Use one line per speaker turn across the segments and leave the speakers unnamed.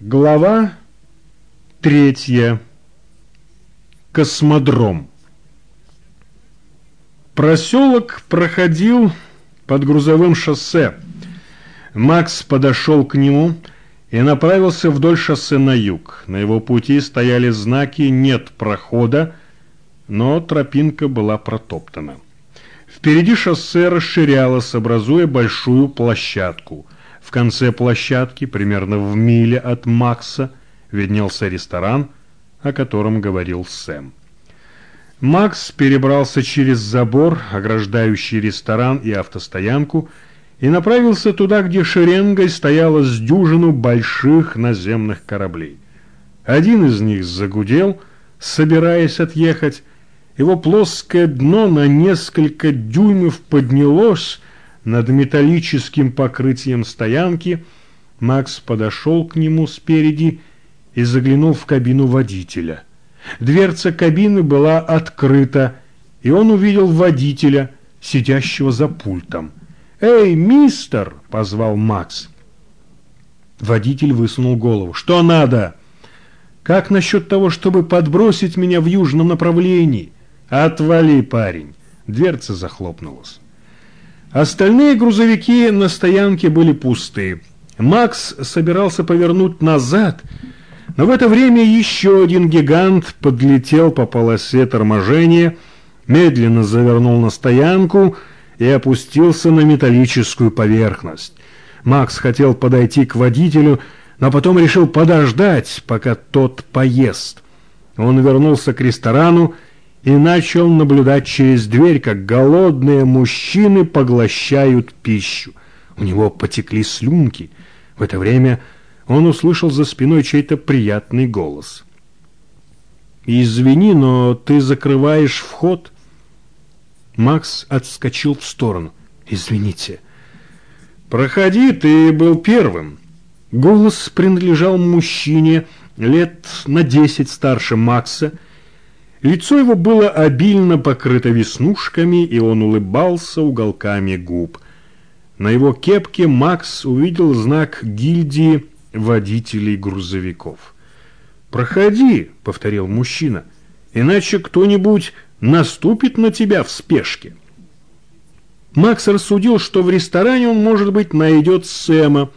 Глава третья. Космодром. Проселок проходил под грузовым шоссе. Макс подошел к нему и направился вдоль шоссе на юг. На его пути стояли знаки «нет прохода», но тропинка была протоптана. Впереди шоссе расширялось, образуя большую площадку – в конце площадки, примерно в миле от Макса, виднелся ресторан, о котором говорил Сэм. Макс перебрался через забор, ограждающий ресторан и автостоянку, и направился туда, где шеренгой стояло с дюжину больших наземных кораблей. Один из них загудел, собираясь отъехать. Его плоское дно на несколько дюймов поднялось, над металлическим покрытием стоянки, Макс подошел к нему спереди и заглянул в кабину водителя. Дверца кабины была открыта, и он увидел водителя, сидящего за пультом. «Эй, мистер!» — позвал Макс. Водитель высунул голову. «Что надо?» «Как насчет того, чтобы подбросить меня в южном направлении?» «Отвали, парень!» Дверца захлопнулась. Остальные грузовики на стоянке были пусты. Макс собирался повернуть назад, но в это время еще один гигант подлетел по полосе торможения, медленно завернул на стоянку и опустился на металлическую поверхность. Макс хотел подойти к водителю, но потом решил подождать, пока тот поест. Он вернулся к ресторану начал наблюдать через дверь, как голодные мужчины поглощают пищу. У него потекли слюнки. В это время он услышал за спиной чей-то приятный голос. «Извини, но ты закрываешь вход?» Макс отскочил в сторону. «Извините». «Проходи, ты был первым». Голос принадлежал мужчине лет на десять старше Макса, Лицо его было обильно покрыто веснушками, и он улыбался уголками губ. На его кепке Макс увидел знак гильдии водителей грузовиков. «Проходи», — повторил мужчина, — «иначе кто-нибудь наступит на тебя в спешке». Макс рассудил, что в ресторане он, может быть, найдет Сэма.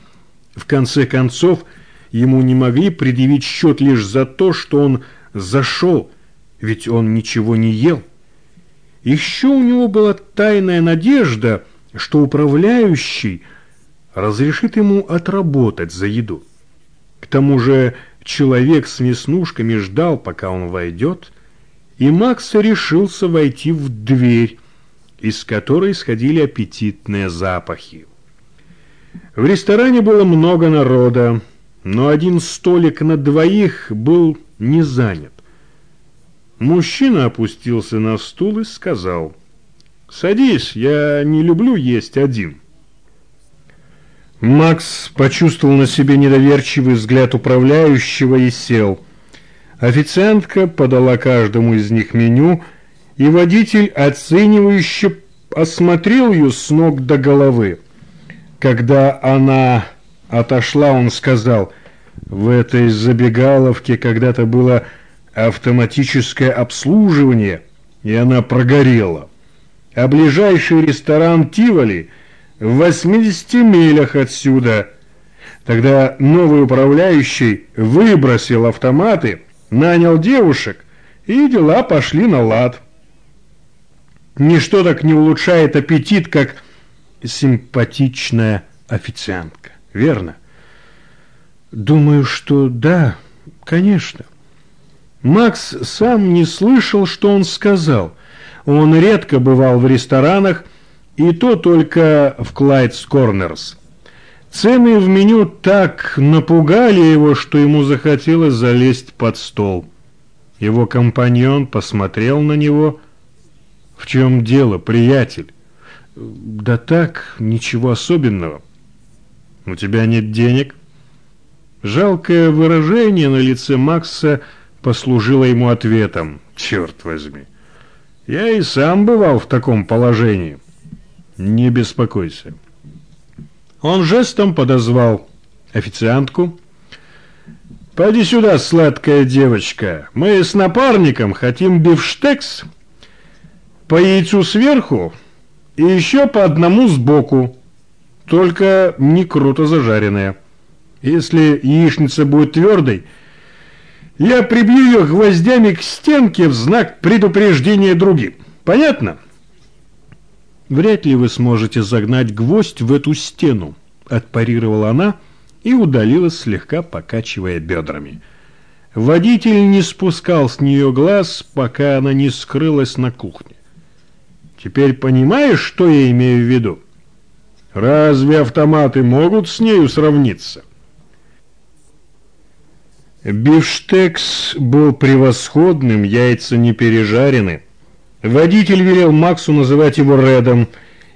В конце концов, ему не могли предъявить счет лишь за то, что он зашел, ведь он ничего не ел. Еще у него была тайная надежда, что управляющий разрешит ему отработать за еду. К тому же человек с веснушками ждал, пока он войдет, и Макс решился войти в дверь, из которой сходили аппетитные запахи. В ресторане было много народа, но один столик на двоих был не занят. Мужчина опустился на стул и сказал, «Садись, я не люблю есть один». Макс почувствовал на себе недоверчивый взгляд управляющего и сел. Официантка подала каждому из них меню, и водитель оценивающе осмотрел ее с ног до головы. Когда она отошла, он сказал, «В этой забегаловке когда-то было автоматическое обслуживание, и она прогорела. А ближайший ресторан Тиволи в 80 милях отсюда. Тогда новый управляющий выбросил автоматы, нанял девушек, и дела пошли на лад. Ничто так не улучшает аппетит, как симпатичная официантка, верно? Думаю, что да, конечно. Макс сам не слышал, что он сказал. Он редко бывал в ресторанах, и то только в Клайдс Корнерс. Цены в меню так напугали его, что ему захотелось залезть под стол. Его компаньон посмотрел на него. «В чем дело, приятель?» «Да так, ничего особенного». «У тебя нет денег?» Жалкое выражение на лице Макса – послужило ему ответом. Черт возьми! Я и сам бывал в таком положении. Не беспокойся. Он жестом подозвал официантку. Пойди сюда, сладкая девочка. Мы с напарником хотим бифштекс по яйцу сверху и еще по одному сбоку. Только не круто зажаренная. Если яичница будет твердой, я прибью ее гвоздями к стенке в знак предупреждения другим. Понятно? Вряд ли вы сможете загнать гвоздь в эту стену, отпарировала она и удалилась, слегка покачивая бедрами. Водитель не спускал с нее глаз, пока она не скрылась на кухне. Теперь понимаешь, что я имею в виду? Разве автоматы могут с нею сравниться? Бифштекс был превосходным, яйца не пережарены. Водитель велел Максу называть его Редом,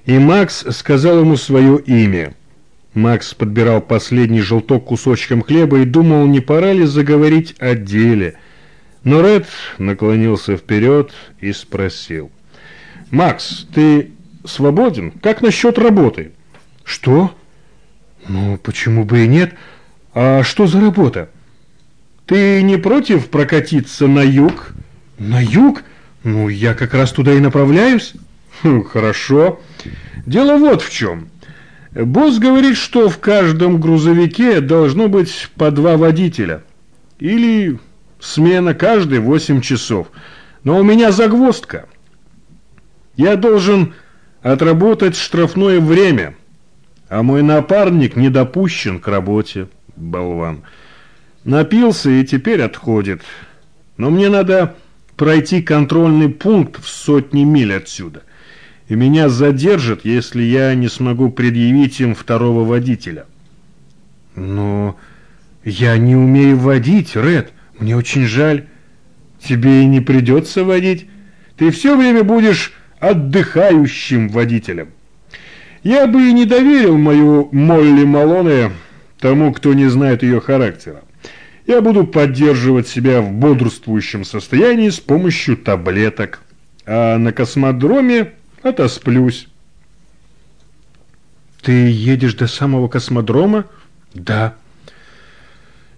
и Макс сказал ему свое имя. Макс подбирал последний желток кусочком хлеба и думал, не пора ли заговорить о деле. Но Ред наклонился вперед и спросил. «Макс, ты свободен? Как насчет работы?» «Что? Ну, почему бы и нет? А что за работа?» «Ты не против прокатиться на юг?» «На юг? Ну, я как раз туда и направляюсь». Хм, «Хорошо. Дело вот в чем. Босс говорит, что в каждом грузовике должно быть по два водителя. Или смена каждые восемь часов. Но у меня загвоздка. Я должен отработать штрафное время, а мой напарник не допущен к работе, болван. Напился и теперь отходит. Но мне надо пройти контрольный пункт в сотни миль отсюда. И меня задержат, если я не смогу предъявить им второго водителя. Но я не умею водить, Ред. Мне очень жаль. Тебе и не придется водить. Ты все время будешь отдыхающим водителем. Я бы и не доверил мою Молли Малоне тому, кто не знает ее характера. Я буду поддерживать себя в бодрствующем состоянии с помощью таблеток, а на космодроме отосплюсь. Ты едешь до самого космодрома? Да.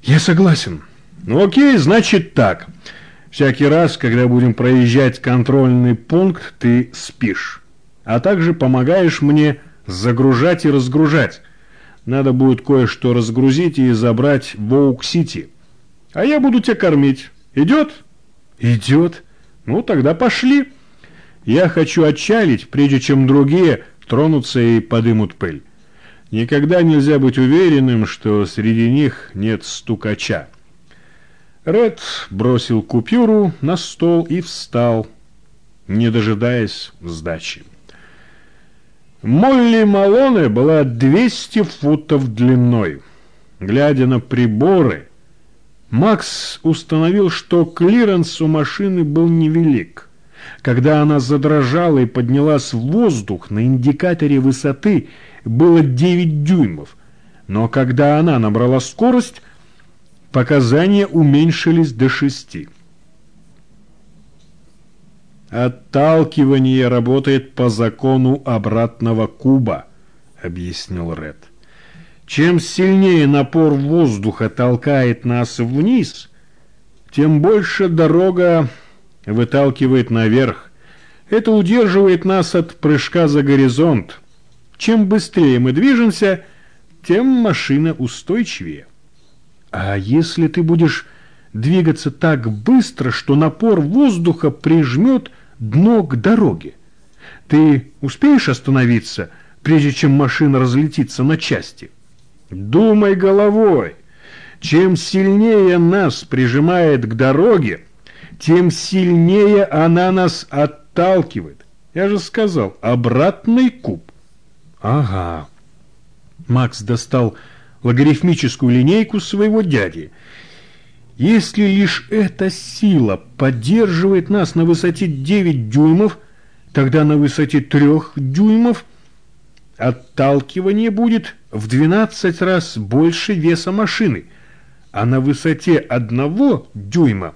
Я согласен. Ну окей, значит так. Всякий раз, когда будем проезжать контрольный пункт, ты спишь. А также помогаешь мне загружать и разгружать. Надо будет кое-что разгрузить и забрать в Оук-Сити. А я буду тебя кормить. Идет? Идет. Ну, тогда пошли. Я хочу отчалить, прежде чем другие тронутся и подымут пыль. Никогда нельзя быть уверенным, что среди них нет стукача. Ред бросил купюру на стол и встал, не дожидаясь сдачи. Молли Малоне была 200 футов длиной. Глядя на приборы, Макс установил, что клиренс у машины был невелик. Когда она задрожала и поднялась в воздух, на индикаторе высоты было 9 дюймов. Но когда она набрала скорость, Показания уменьшились до шести. «Отталкивание работает по закону обратного куба», — объяснил Ред. «Чем сильнее напор воздуха толкает нас вниз, тем больше дорога выталкивает наверх. Это удерживает нас от прыжка за горизонт. Чем быстрее мы движемся, тем машина устойчивее». А если ты будешь двигаться так быстро, что напор воздуха прижмет дно к дороге? Ты успеешь остановиться, прежде чем машина разлетится на части? Думай головой. Чем сильнее нас прижимает к дороге, тем сильнее она нас отталкивает. Я же сказал, обратный куб. Ага. Макс достал логарифмическую линейку своего дяди. Если лишь эта сила поддерживает нас на высоте 9 дюймов, тогда на высоте 3 дюймов отталкивание будет в 12 раз больше веса машины, а на высоте 1 дюйма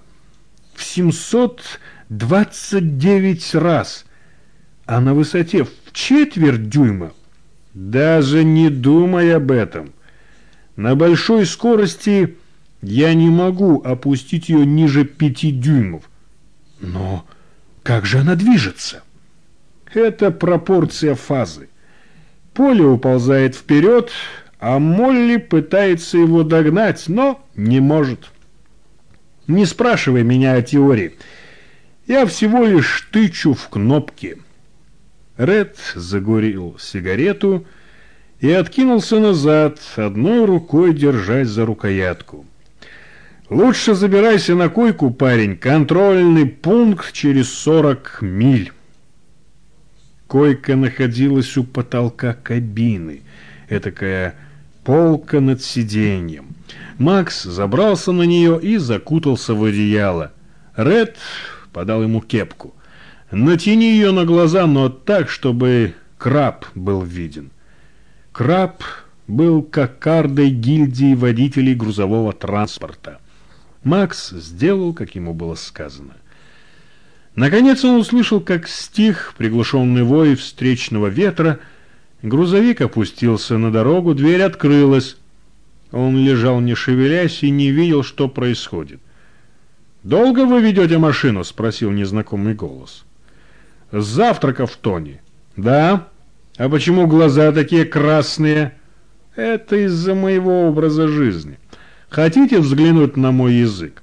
в 729 раз, а на высоте в четверть дюйма даже не думай об этом – на большой скорости Я не могу опустить ее ниже пяти дюймов.
Но как же она движется?
Это пропорция фазы. Поле уползает вперед, а Молли пытается его догнать, но не может. Не спрашивай меня о теории. Я всего лишь тычу в кнопки. Ред загорел сигарету и откинулся назад, одной рукой держась за рукоятку. «Лучше забирайся на койку, парень. Контрольный пункт через сорок миль». Койка находилась у потолка кабины, этакая полка над сиденьем. Макс забрался на нее и закутался в одеяло. Ред подал ему кепку. «Натяни ее на глаза, но так, чтобы краб был виден». Краб был кокардой гильдии водителей грузового транспорта. Макс сделал, как ему было сказано. Наконец он услышал, как стих, приглушенный вой встречного ветра, грузовик опустился на дорогу, дверь открылась. Он лежал не шевелясь и не видел, что происходит. «Долго вы ведете машину?» — спросил незнакомый голос. «С завтрака в тоне». «Да? А почему глаза такие красные?» «Это из-за моего образа жизни. Хотите взглянуть на мой язык?»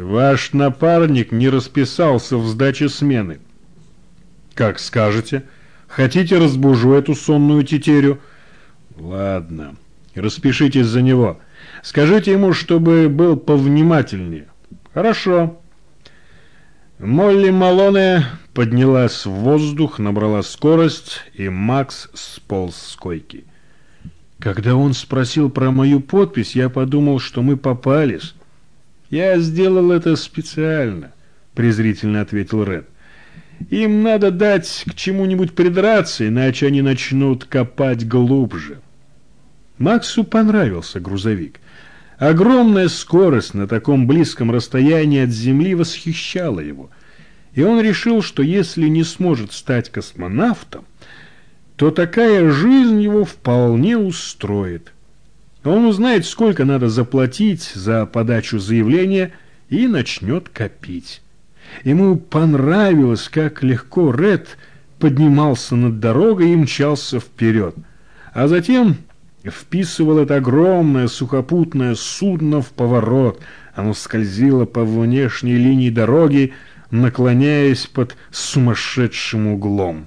Ваш напарник не расписался в сдаче смены. Как скажете. Хотите, разбужу эту сонную тетерю? Ладно, распишитесь за него. Скажите ему, чтобы был повнимательнее. Хорошо. Молли Малоне поднялась в воздух, набрала скорость, и Макс сполз с койки. Когда он спросил про мою подпись, я подумал, что мы попались. «Я сделал это специально», — презрительно ответил Ред. «Им надо дать к чему-нибудь придраться, иначе они начнут копать глубже». Максу понравился грузовик. Огромная скорость на таком близком расстоянии от Земли восхищала его, и он решил, что если не сможет стать космонавтом, то такая жизнь его вполне устроит. Он узнает, сколько надо заплатить за подачу заявления и начнет копить. Ему понравилось, как легко Ред поднимался над дорогой и мчался вперед, а затем вписывал это огромное сухопутное судно в поворот. Оно скользило по внешней линии дороги, наклоняясь под сумасшедшим углом.